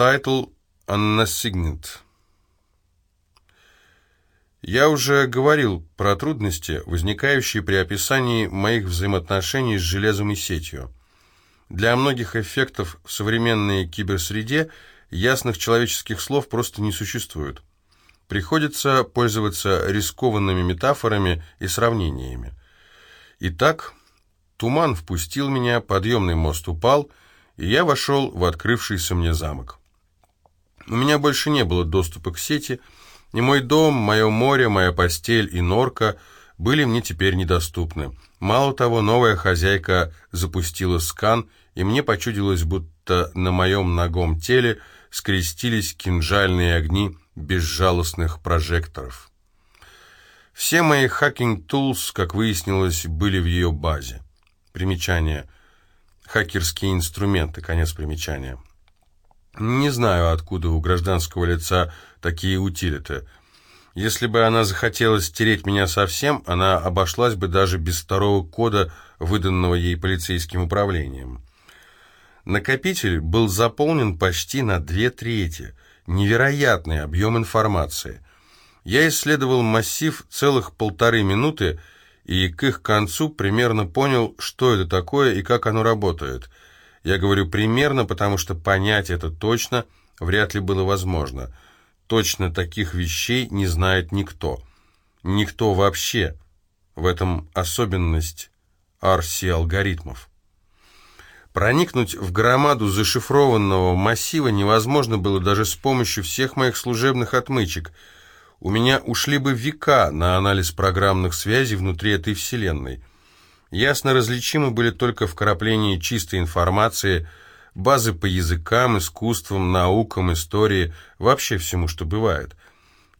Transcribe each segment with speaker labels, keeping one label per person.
Speaker 1: Title Unsigned. Я уже говорил про трудности, возникающие при описании моих взаимоотношений с железом и сетью. Для многих эффектов в современной киберсреде ясных человеческих слов просто не существует. Приходится пользоваться рискованными метафорами и сравнениями. Итак, туман впустил меня, подъемный мост упал, и я вошел в открывшийся мне замок. У меня больше не было доступа к сети, и мой дом, мое море, моя постель и норка были мне теперь недоступны. Мало того, новая хозяйка запустила скан, и мне почудилось, будто на моем нагом теле скрестились кинжальные огни безжалостных прожекторов. Все мои hacking tools, как выяснилось, были в ее базе. Примечание. Хакерские инструменты. Конец примечания. Не знаю, откуда у гражданского лица такие утилиты. Если бы она захотела стереть меня совсем, она обошлась бы даже без второго кода, выданного ей полицейским управлением. Накопитель был заполнен почти на две трети. Невероятный объем информации. Я исследовал массив целых полторы минуты, и к их концу примерно понял, что это такое и как оно работает – я говорю примерно, потому что понять это точно вряд ли было возможно. Точно таких вещей не знает никто. Никто вообще. В этом особенность RC-алгоритмов. Проникнуть в громаду зашифрованного массива невозможно было даже с помощью всех моих служебных отмычек. У меня ушли бы века на анализ программных связей внутри этой вселенной ясно различимы были только вкрапления чистой информации, базы по языкам, искусствам, наукам, истории, вообще всему, что бывает.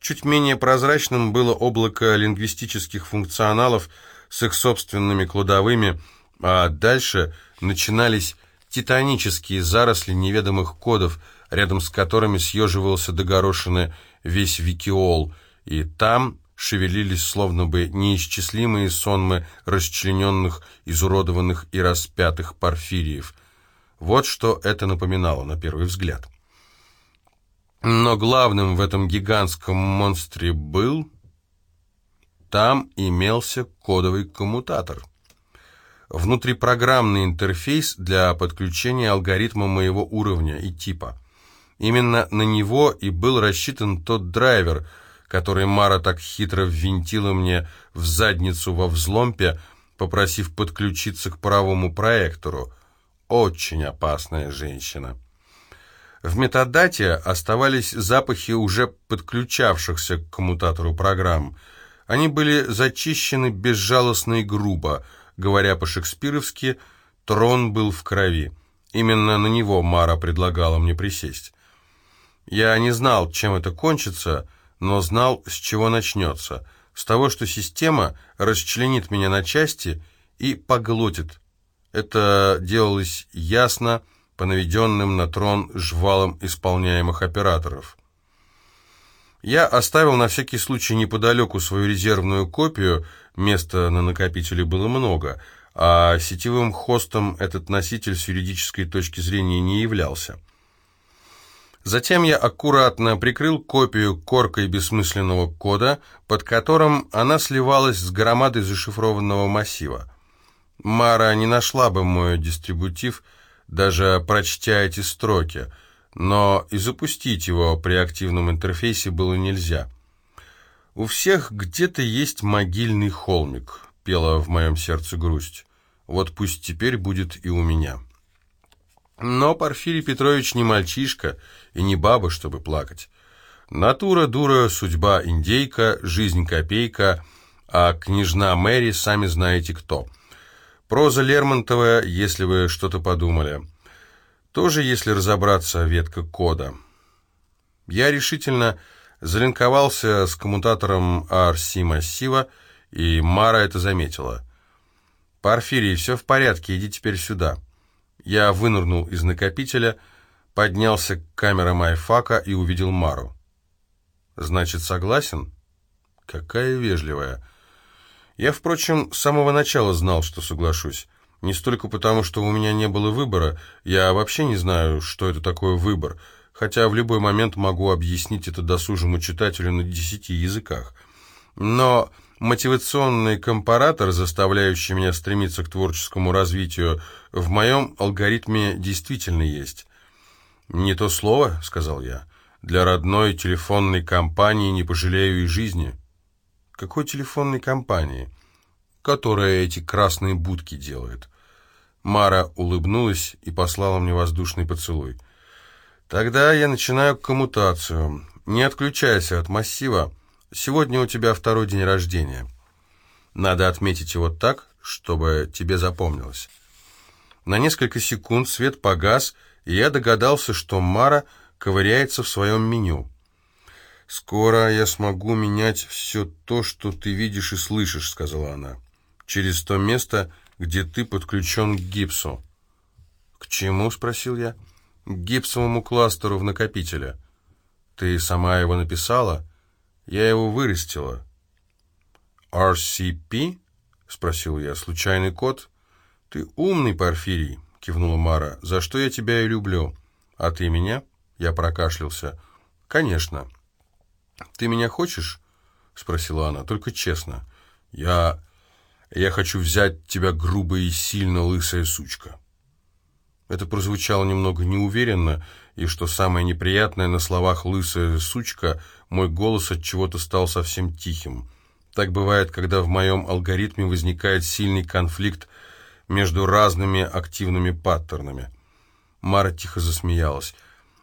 Speaker 1: Чуть менее прозрачным было облако лингвистических функционалов с их собственными кладовыми, а дальше начинались титанические заросли неведомых кодов, рядом с которыми съеживался до горошины весь Викиол, и там шевелились словно бы неисчислимые сонмы расчлененных, изуродованных и распятых порфириев. Вот что это напоминало на первый взгляд. Но главным в этом гигантском монстре был... Там имелся кодовый коммутатор. Внутрипрограммный интерфейс для подключения алгоритма моего уровня и типа. Именно на него и был рассчитан тот драйвер — который Мара так хитро ввинтила мне в задницу во взломпе, попросив подключиться к правому проектору. Очень опасная женщина. В метадате оставались запахи уже подключавшихся к коммутатору программ. Они были зачищены безжалостно и грубо. Говоря по-шекспировски, трон был в крови. Именно на него Мара предлагала мне присесть. Я не знал, чем это кончится, но знал, с чего начнется. С того, что система расчленит меня на части и поглотит. Это делалось ясно по наведенным на трон жвалам исполняемых операторов. Я оставил на всякий случай неподалеку свою резервную копию, места на накопителе было много, а сетевым хостом этот носитель с юридической точки зрения не являлся. Затем я аккуратно прикрыл копию коркой бессмысленного кода, под которым она сливалась с громадой зашифрованного массива. Мара не нашла бы мой дистрибутив, даже прочтя эти строки, но и запустить его при активном интерфейсе было нельзя. «У всех где-то есть могильный холмик», — пела в моем сердце грусть. «Вот пусть теперь будет и у меня». Но Порфирий Петрович не мальчишка и не баба, чтобы плакать. Натура дура, судьба индейка, жизнь копейка, а княжна Мэри сами знаете кто. Проза Лермонтова, если вы что-то подумали. Тоже, если разобраться, ветка кода. Я решительно залинковался с коммутатором RC массива, и Мара это заметила. «Порфирий, все в порядке, иди теперь сюда». Я вынырнул из накопителя, поднялся к камерам айфака и увидел Мару. «Значит, согласен?» «Какая вежливая!» Я, впрочем, с самого начала знал, что соглашусь. Не столько потому, что у меня не было выбора, я вообще не знаю, что это такое выбор, хотя в любой момент могу объяснить это досужему читателю на десяти языках. Но мотивационный компаратор, заставляющий меня стремиться к творческому развитию, в моем алгоритме действительно есть. «Не то слово», — сказал я. «Для родной телефонной компании не пожалею и жизни». «Какой телефонной компании?» «Которая эти красные будки делает». Мара улыбнулась и послала мне воздушный поцелуй. «Тогда я начинаю коммутацию. Не отключайся от массива. Сегодня у тебя второй день рождения. Надо отметить его так, чтобы тебе запомнилось». На несколько секунд свет погас, и я догадался, что Мара ковыряется в своем меню. «Скоро я смогу менять все то, что ты видишь и слышишь», — сказала она. «Через то место, где ты подключен к гипсу». «К чему?» — спросил я. «К гипсовому кластеру в накопителе». «Ты сама его написала?» «Я его вырастила». «RCP?» — спросил я. «Случайный код?» «Ты умный, Порфирий», — кивнула Мара. «За что я тебя и люблю». «А ты меня?» — я прокашлялся. «Конечно». «Ты меня хочешь?» — спросила она. «Только честно». «Я... Я хочу взять тебя грубо и сильно, лысая сучка». Это прозвучало немного неуверенно, и, что самое неприятное, на словах «лысая сучка» мой голос от чего-то стал совсем тихим. Так бывает, когда в моем алгоритме возникает сильный конфликт между разными активными паттернами. Мара тихо засмеялась.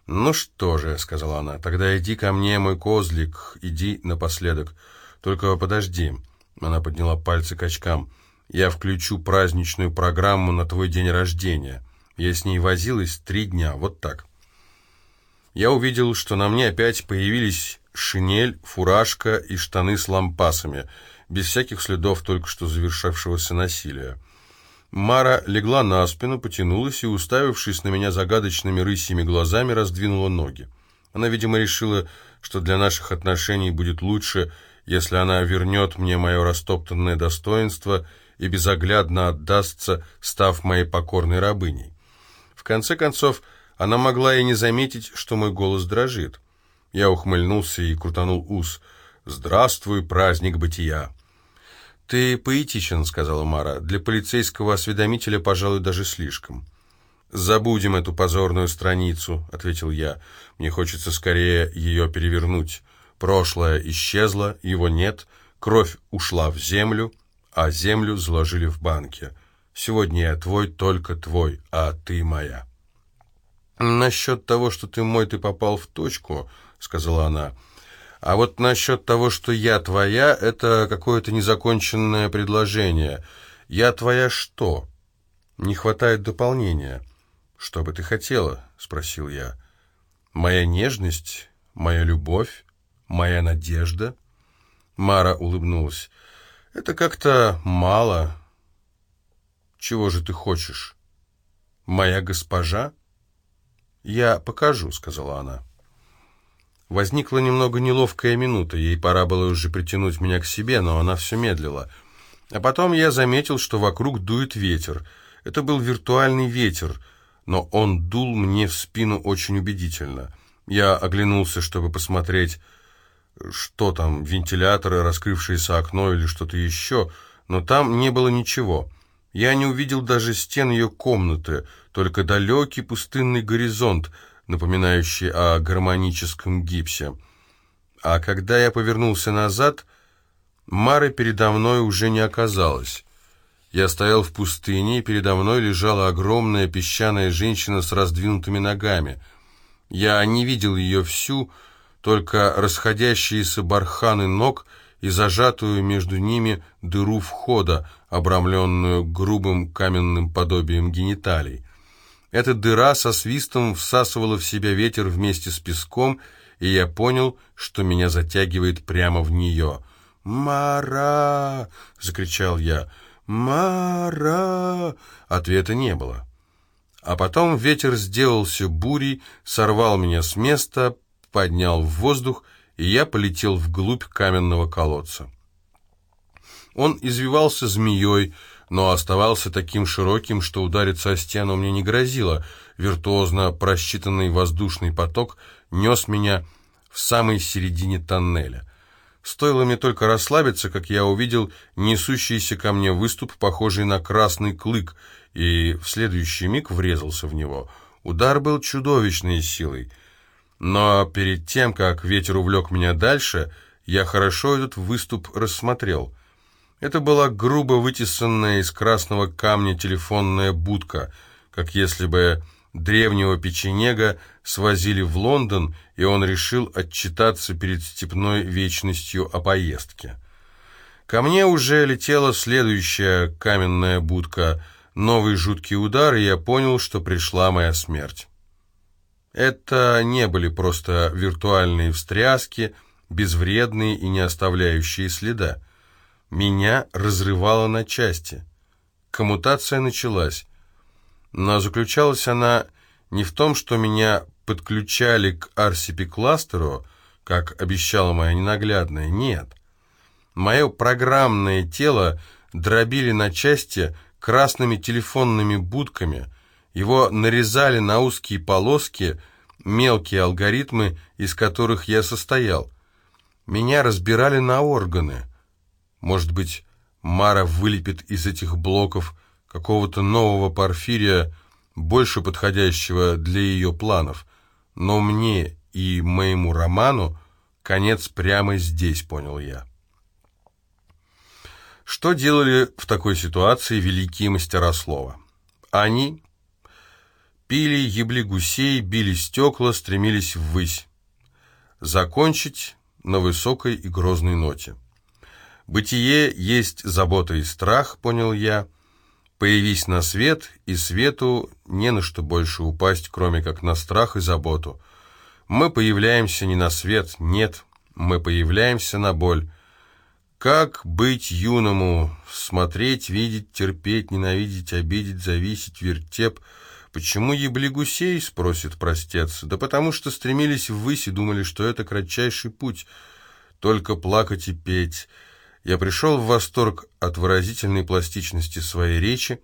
Speaker 1: «Ну что же», — сказала она, — «тогда иди ко мне, мой козлик, иди напоследок. Только подожди». Она подняла пальцы к очкам. «Я включу праздничную программу на твой день рождения. Я с ней возилась три дня, вот так». Я увидел, что на мне опять появились шинель, фуражка и штаны с лампасами, без всяких следов только что завершавшегося насилия. Мара легла на спину, потянулась и, уставившись на меня загадочными рысьими глазами, раздвинула ноги. Она, видимо, решила, что для наших отношений будет лучше, если она вернет мне мое растоптанное достоинство и безоглядно отдастся, став моей покорной рабыней. В конце концов, она могла и не заметить, что мой голос дрожит. Я ухмыльнулся и крутанул ус. «Здравствуй, праздник бытия!» «Ты поэтичен», — сказала Мара. «Для полицейского осведомителя, пожалуй, даже слишком». «Забудем эту позорную страницу», — ответил я. «Мне хочется скорее ее перевернуть. Прошлое исчезло, его нет, кровь ушла в землю, а землю заложили в банке. Сегодня я твой, только твой, а ты моя». «Насчет того, что ты мой, ты попал в точку», — сказала она. А вот насчет того, что я твоя, это какое-то незаконченное предложение. Я твоя что? Не хватает дополнения. Что бы ты хотела? Спросил я. Моя нежность, моя любовь, моя надежда? Мара улыбнулась. Это как-то мало. Чего же ты хочешь? Моя госпожа? Я покажу, сказала она. Возникла немного неловкая минута, ей пора было уже притянуть меня к себе, но она все медлила. А потом я заметил, что вокруг дует ветер. Это был виртуальный ветер, но он дул мне в спину очень убедительно. Я оглянулся, чтобы посмотреть, что там, вентиляторы, раскрывшееся окно или что-то еще, но там не было ничего. Я не увидел даже стен ее комнаты, только далекий пустынный горизонт — напоминающий о гармоническом гипсе. А когда я повернулся назад, Мары передо мной уже не оказалось. Я стоял в пустыне, и передо мной лежала огромная песчаная женщина с раздвинутыми ногами. Я не видел ее всю, только расходящиеся барханы ног и зажатую между ними дыру входа, обрамленную грубым каменным подобием гениталий. Эта дыра со свистом всасывала в себя ветер вместе с песком, и я понял, что меня затягивает прямо в нее. «Мара!» — закричал я. «Мара!» Ответа не было. А потом ветер сделался бурей, сорвал меня с места, поднял в воздух, и я полетел вглубь каменного колодца. Он извивался змеей, но оставался таким широким, что удариться о стену мне не грозило. Виртуозно просчитанный воздушный поток нес меня в самой середине тоннеля. Стоило мне только расслабиться, как я увидел несущийся ко мне выступ, похожий на красный клык, и в следующий миг врезался в него. Удар был чудовищной силой. Но перед тем, как ветер увлек меня дальше, я хорошо этот выступ рассмотрел. Это была грубо вытесанная из красного камня телефонная будка, как если бы древнего печенега свозили в Лондон, и он решил отчитаться перед степной вечностью о поездке. Ко мне уже летела следующая каменная будка, новый жуткий удар, и я понял, что пришла моя смерть. Это не были просто виртуальные встряски, безвредные и не оставляющие следа. Меня разрывало на части. Коммутация началась. Но заключалась она не в том, что меня подключали к RCP-кластеру, как обещала моя ненаглядная, нет. Мое программное тело дробили на части красными телефонными будками, его нарезали на узкие полоски, мелкие алгоритмы, из которых я состоял. Меня разбирали на органы. Может быть, Мара вылепит из этих блоков какого-то нового порфирия, больше подходящего для ее планов. Но мне и моему роману конец прямо здесь, понял я. Что делали в такой ситуации великие мастера слова? Они пили, ебли гусей, били стекла, стремились ввысь. Закончить на высокой и грозной ноте. Бытие есть забота и страх, понял я, Появись на свет, и свету не на что больше упасть, кроме как на страх и заботу. Мы появляемся не на свет, нет, мы появляемся на боль. Как быть юному? Смотреть, видеть, терпеть, ненавидеть, обидеть, зависеть, вертеп. Почему ебли гусей, спросит простец? Да потому что стремились ввысь и думали, что это кратчайший путь. Только плакать и петь. Я пришел в восторг от выразительной пластичности своей речи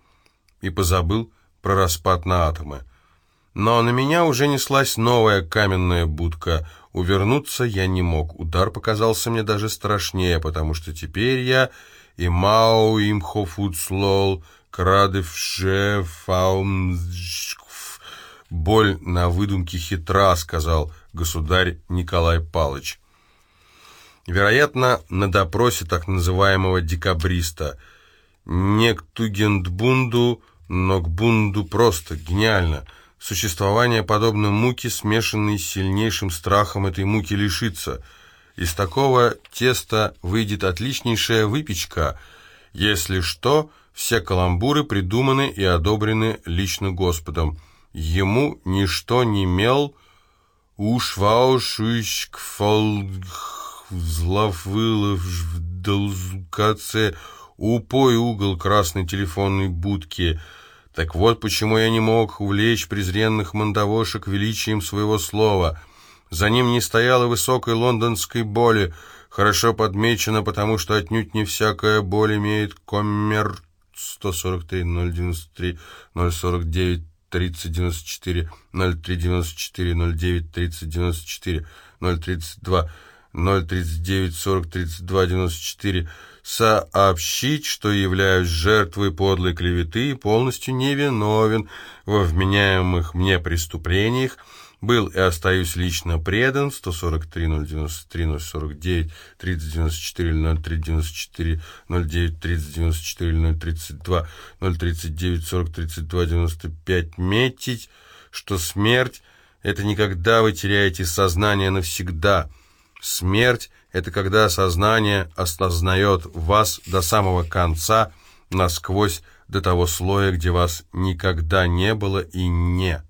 Speaker 1: и позабыл про распад на атомы. Но на меня уже неслась новая каменная будка. Увернуться я не мог. Удар показался мне даже страшнее, потому что теперь я и Мау имхофуцлол, крадевше фаумжкв. Боль на выдумке хитра, сказал государь Николай Палыч. Вероятно, на допросе так называемого декабриста. Не к Тугендбунду, но к Бунду просто гениально. Существование подобной муки, смешанной с сильнейшим страхом этой муки лишиться. Из такого теста выйдет отличнейшая выпечка. Если что, все каламбуры придуманы и одобрены лично Господом. Ему ничто не мел, уж вауш кфолг взловыла в долзукаце упой угол красной телефонной будки. Так вот почему я не мог увлечь презренных мандавошек величием своего слова. За ним не стояло высокой лондонской боли, хорошо подмечено, потому что отнюдь не всякая боль имеет коммер 143 093 049 3094 0394 09 3094 032 039 40 32 94 сообщить, что являюсь жертвой подлой клеветы и полностью невиновен во вменяемых мне преступлениях, был и остаюсь лично предан. 143 093 049 30 94 03 94 09 30 94 032 039 40 32 95 метить, что смерть — это никогда вы теряете сознание навсегда — Смерть — это когда сознание осознает вас до самого конца, насквозь до того слоя, где вас никогда не было и не